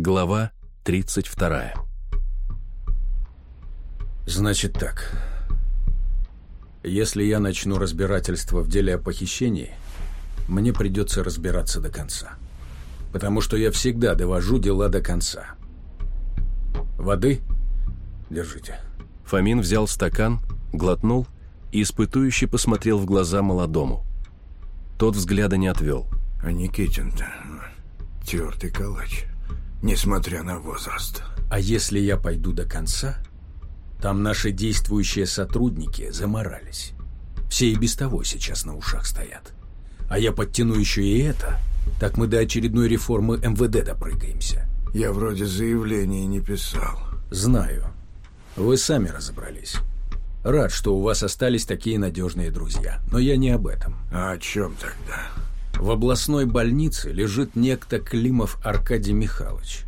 Глава 32 Значит так. Если я начну разбирательство в деле о похищении, мне придется разбираться до конца. Потому что я всегда довожу дела до конца. Воды? Держите. Фомин взял стакан, глотнул и испытующе посмотрел в глаза молодому. Тот взгляда не отвел. А Никитин-то тертый калач несмотря на возраст. А если я пойду до конца, там наши действующие сотрудники заморались. Все и без того сейчас на ушах стоят. А я подтяну еще и это, так мы до очередной реформы МВД допрыгаемся. Я вроде заявления не писал. Знаю. Вы сами разобрались. Рад, что у вас остались такие надежные друзья. Но я не об этом. А о чем тогда? В областной больнице лежит некто Климов Аркадий Михайлович.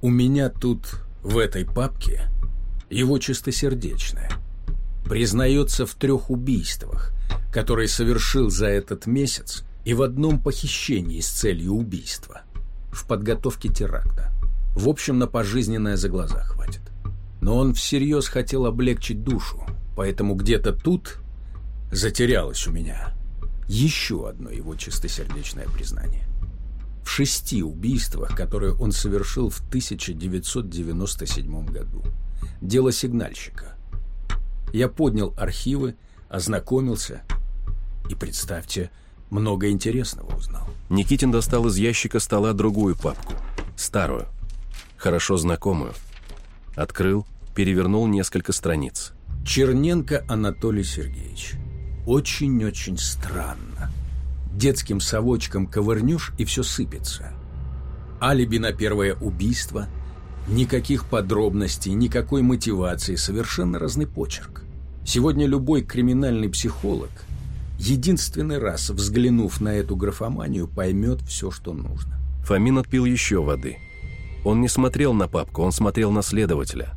У меня тут, в этой папке, его чистосердечное. Признается в трех убийствах, которые совершил за этот месяц и в одном похищении с целью убийства. В подготовке теракта. В общем, на пожизненное за глаза хватит. Но он всерьез хотел облегчить душу, поэтому где-то тут затерялось у меня еще одно его чистосердечное признание. В шести убийствах, которые он совершил в 1997 году. Дело сигнальщика. Я поднял архивы, ознакомился и, представьте, много интересного узнал. Никитин достал из ящика стола другую папку. Старую. Хорошо знакомую. Открыл, перевернул несколько страниц. Черненко Анатолий Сергеевич очень-очень странно. Детским совочком ковырнешь, и все сыпется. Алиби на первое убийство, никаких подробностей, никакой мотивации, совершенно разный почерк. Сегодня любой криминальный психолог, единственный раз взглянув на эту графоманию, поймет все, что нужно. Фомин отпил еще воды. Он не смотрел на папку, он смотрел на следователя.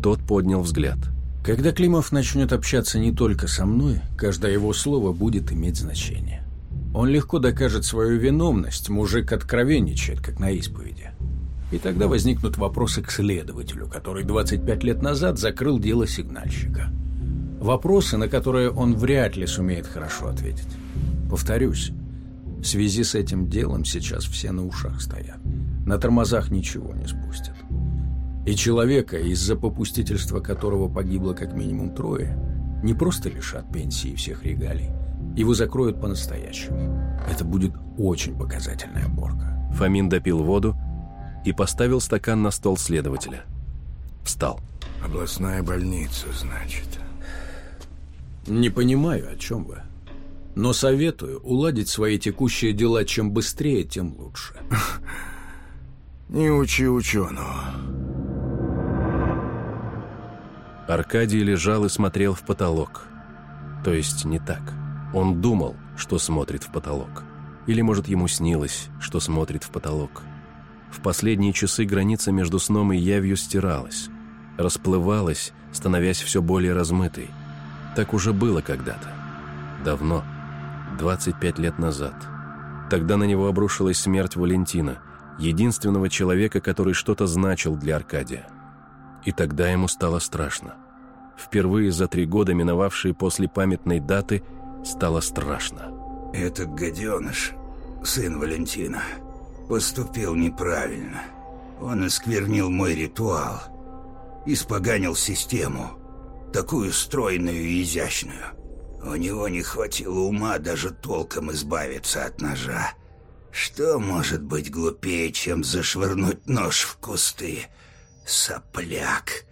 Тот поднял взгляд – когда Климов начнет общаться не только со мной, каждое его слово будет иметь значение. Он легко докажет свою виновность, мужик откровенничает, как на исповеди. И тогда возникнут вопросы к следователю, который 25 лет назад закрыл дело сигнальщика. Вопросы, на которые он вряд ли сумеет хорошо ответить. Повторюсь, в связи с этим делом сейчас все на ушах стоят. На тормозах ничего не спустят. И человека, из-за попустительства которого погибло как минимум трое, не просто лишат пенсии и всех регалий, его закроют по-настоящему. Это будет очень показательная порка. Фомин допил воду и поставил стакан на стол следователя. Встал. Областная больница, значит. Не понимаю, о чем вы. Но советую уладить свои текущие дела чем быстрее, тем лучше. Не учи ученого. Аркадий лежал и смотрел в потолок. То есть не так. Он думал, что смотрит в потолок. Или, может, ему снилось, что смотрит в потолок. В последние часы граница между сном и явью стиралась. Расплывалась, становясь все более размытой. Так уже было когда-то. Давно. 25 лет назад. Тогда на него обрушилась смерть Валентина, единственного человека, который что-то значил для Аркадия. И тогда ему стало страшно. Впервые за три года, миновавшие после памятной даты, стало страшно. «Этот гаденыш, сын Валентина, поступил неправильно. Он осквернил мой ритуал, испоганил систему, такую стройную и изящную. У него не хватило ума даже толком избавиться от ножа. Что может быть глупее, чем зашвырнуть нож в кусты?» Сопляк.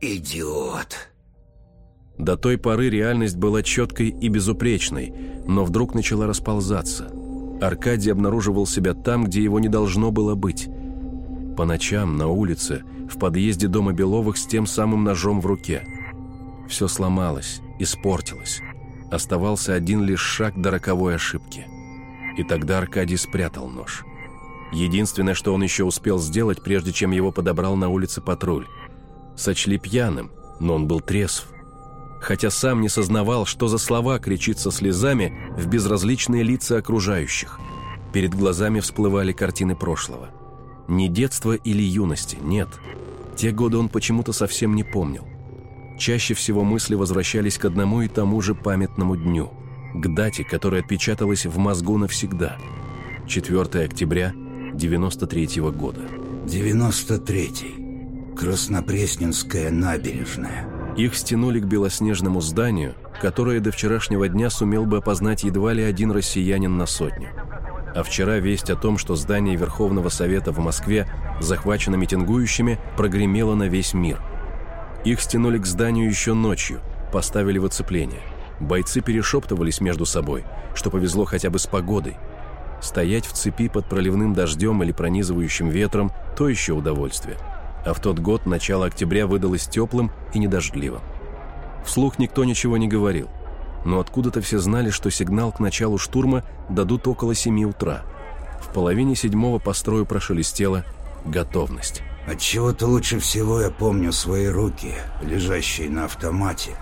Идиот. До той поры реальность была четкой и безупречной, но вдруг начала расползаться. Аркадий обнаруживал себя там, где его не должно было быть. По ночам, на улице, в подъезде дома Беловых с тем самым ножом в руке. Все сломалось, испортилось. Оставался один лишь шаг до роковой ошибки. И тогда Аркадий спрятал нож. Единственное, что он еще успел сделать, прежде чем его подобрал на улице патруль. Сочли пьяным, но он был трезв. Хотя сам не сознавал, что за слова кричит со слезами в безразличные лица окружающих. Перед глазами всплывали картины прошлого. Не детства или юности, нет. Те годы он почему-то совсем не помнил. Чаще всего мысли возвращались к одному и тому же памятному дню, к дате, которая отпечаталась в мозгу навсегда. 4 октября 93 -го года. 93-й. Краснопресненская набережная. Их стянули к белоснежному зданию, которое до вчерашнего дня сумел бы опознать едва ли один россиянин на сотню. А вчера весть о том, что здание Верховного Совета в Москве захвачено митингующими, прогремело на весь мир. Их стянули к зданию еще ночью, поставили в оцепление. Бойцы перешептывались между собой, что повезло хотя бы с погодой. Стоять в цепи под проливным дождем или пронизывающим ветром – то еще удовольствие. А в тот год начало октября выдалось теплым и недождливым. Вслух никто ничего не говорил – но откуда-то все знали, что сигнал к началу штурма дадут около семи утра. В половине седьмого по строю прошелестела готовность. Отчего-то лучше всего я помню свои руки, лежащие на автомате,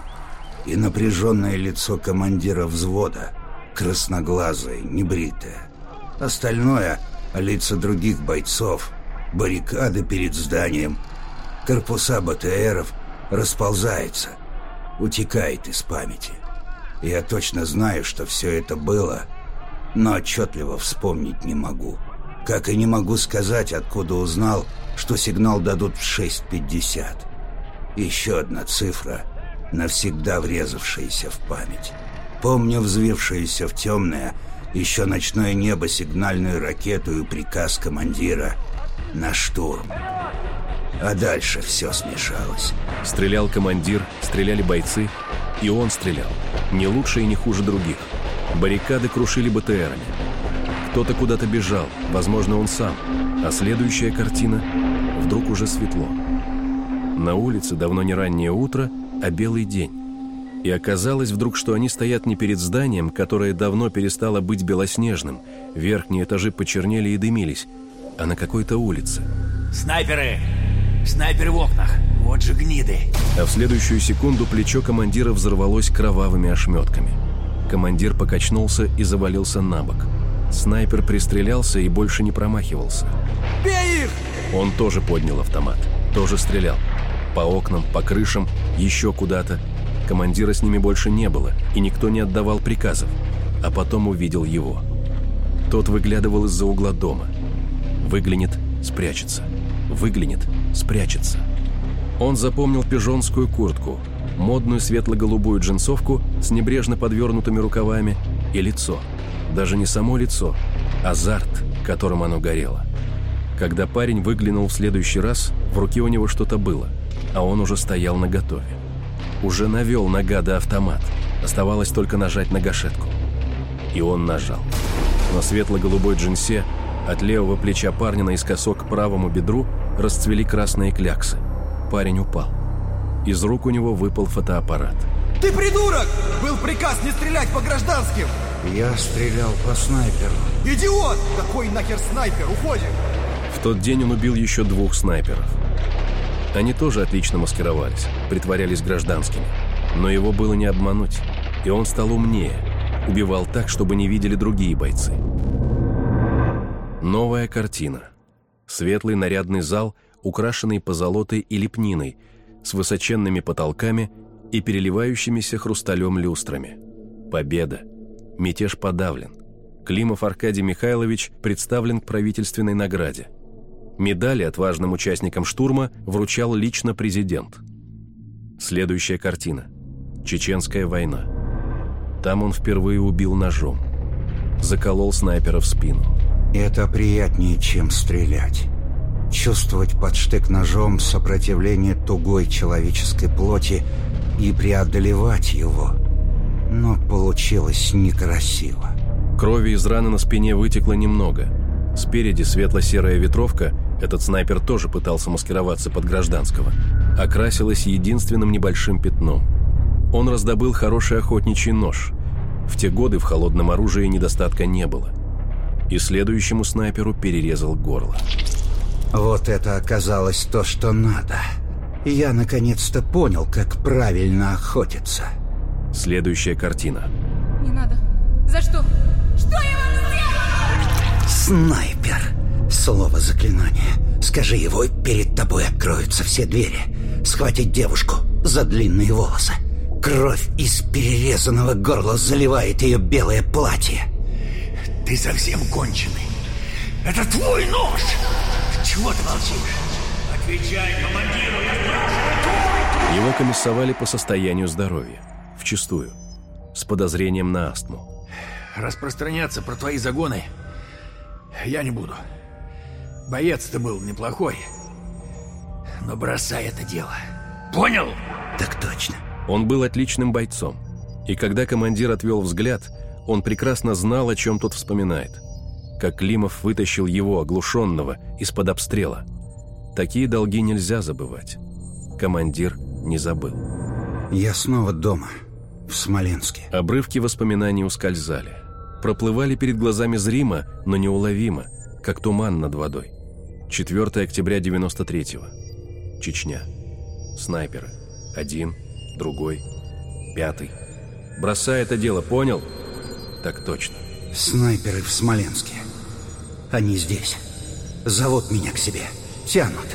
и напряженное лицо командира взвода, красноглазое, небритое. Остальное — лица других бойцов, баррикады перед зданием, корпуса БТРов расползается, утекает из памяти. Я точно знаю, что все это было, но отчетливо вспомнить не могу. Как и не могу сказать, откуда узнал, что сигнал дадут в 6.50. Еще одна цифра, навсегда врезавшаяся в память. Помню взвившуюся в темное, еще ночное небо сигнальную ракету и приказ командира на штурм. А дальше все смешалось. Стрелял командир, стреляли бойцы, и он стрелял. Не лучше и не хуже других. Баррикады крушили БТРами. Кто-то куда-то бежал, возможно, он сам. А следующая картина — вдруг уже светло. На улице давно не раннее утро, а белый день. И оказалось вдруг, что они стоят не перед зданием, которое давно перестало быть белоснежным. Верхние этажи почернели и дымились, а на какой-то улице. «Снайперы! Снайперы в окнах! Вот же гниды!» А в следующую секунду плечо командира взорвалось кровавыми ошметками. Командир покачнулся и завалился на бок. Снайпер пристрелялся и больше не промахивался. «Бей их!» Он тоже поднял автомат, тоже стрелял. По окнам, по крышам, еще куда-то. Командира с ними больше не было, и никто не отдавал приказов. А потом увидел его. Тот выглядывал из-за угла дома. Выглянет, спрячется. Выглянет, спрячется. Он запомнил пижонскую куртку, модную светло-голубую джинсовку с небрежно подвернутыми рукавами и лицо. Даже не само лицо, азарт, которым оно горело. Когда парень выглянул в следующий раз, в руке у него что-то было, а он уже стоял наготове. Уже навел на гада автомат. Оставалось только нажать на гашетку. И он нажал. На светло-голубой джинсе от левого плеча парня наискосок к правому бедру расцвели красные кляксы – парень упал. Из рук у него выпал фотоаппарат. «Ты придурок! Был приказ не стрелять по гражданским!» Я стрелял по снайперу. «Идиот! Какой нахер снайпер? Уходим!» В тот день он убил еще двух снайперов. Они тоже отлично маскировались, притворялись гражданскими. Но его было не обмануть, и он стал умнее. Убивал так, чтобы не видели другие бойцы. Новая картина. Светлый нарядный зал украшенный позолотой и лепниной, с высоченными потолками и переливающимися хрусталем люстрами. Победа. Мятеж подавлен. Климов Аркадий Михайлович представлен к правительственной награде. Медали отважным участникам штурма вручал лично президент. Следующая картина. Чеченская война. Там он впервые убил ножом. Заколол снайпера в спину. Это приятнее, чем стрелять. Чувствовать под штык-ножом сопротивление тугой человеческой плоти и преодолевать его. Но получилось некрасиво. Крови из раны на спине вытекло немного. Спереди светло-серая ветровка, этот снайпер тоже пытался маскироваться под гражданского, окрасилась единственным небольшим пятном. Он раздобыл хороший охотничий нож. В те годы в холодном оружии недостатка не было. И следующему снайперу перерезал горло. Вот это оказалось то, что надо. Я наконец-то понял, как правильно охотиться. Следующая картина. Не надо. За что? Что я вам сделала? Снайпер. Слово заклинания. Скажи его, и перед тобой откроются все двери. Схватить девушку за длинные волосы. Кровь из перерезанного горла заливает ее белое платье. Ты совсем конченый. Это твой нож! Чего ты молчишь? Отвечай командиру, я спрашиваю! Его комиссовали по состоянию здоровья. Вчистую. С подозрением на астму. Распространяться про твои загоны я не буду. Боец ты был неплохой. Но бросай это дело. Понял? Так точно. Он был отличным бойцом. И когда командир отвел взгляд, он прекрасно знал, о чем тот вспоминает. Как Климов вытащил его, оглушенного, из-под обстрела. Такие долги нельзя забывать. Командир не забыл. Я снова дома, в Смоленске. Обрывки воспоминаний ускользали. Проплывали перед глазами зримо, но неуловимо, как туман над водой. 4 октября 93-го. Чечня. Снайперы. Один, другой, пятый. Бросай это дело, понял? Так точно. Снайперы в Смоленске. Они здесь. Зовут меня к себе. Тянут.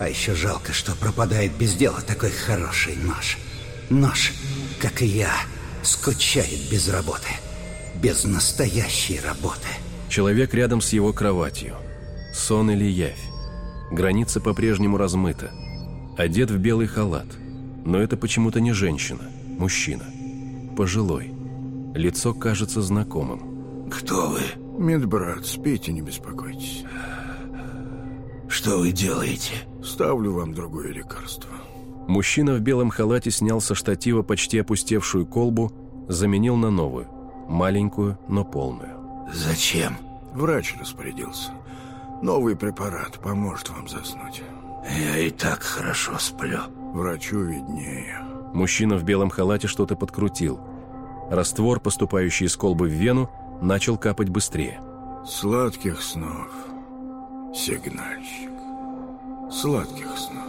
А еще жалко, что пропадает без дела такой хороший нож. Нож, как и я, скучает без работы. Без настоящей работы. Человек рядом с его кроватью. Сон или явь. Граница по-прежнему размыта. Одет в белый халат. Но это почему-то не женщина, мужчина. Пожилой. Лицо кажется знакомым. Кто вы? Медбрат, спите, не беспокойтесь. Что вы делаете? Ставлю вам другое лекарство. Мужчина в белом халате снял со штатива почти опустевшую колбу, заменил на новую. Маленькую, но полную. Зачем? Врач распорядился. Новый препарат поможет вам заснуть. Я и так хорошо сплю. Врачу виднее. Мужчина в белом халате что-то подкрутил. Раствор, поступающий из колбы в вену, начал капать быстрее. Сладких снов, сигнальщик. Сладких снов.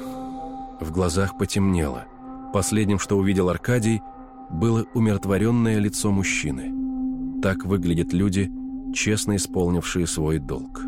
В глазах потемнело. Последним, что увидел Аркадий, было умиротворенное лицо мужчины. Так выглядят люди, честно исполнившие свой долг.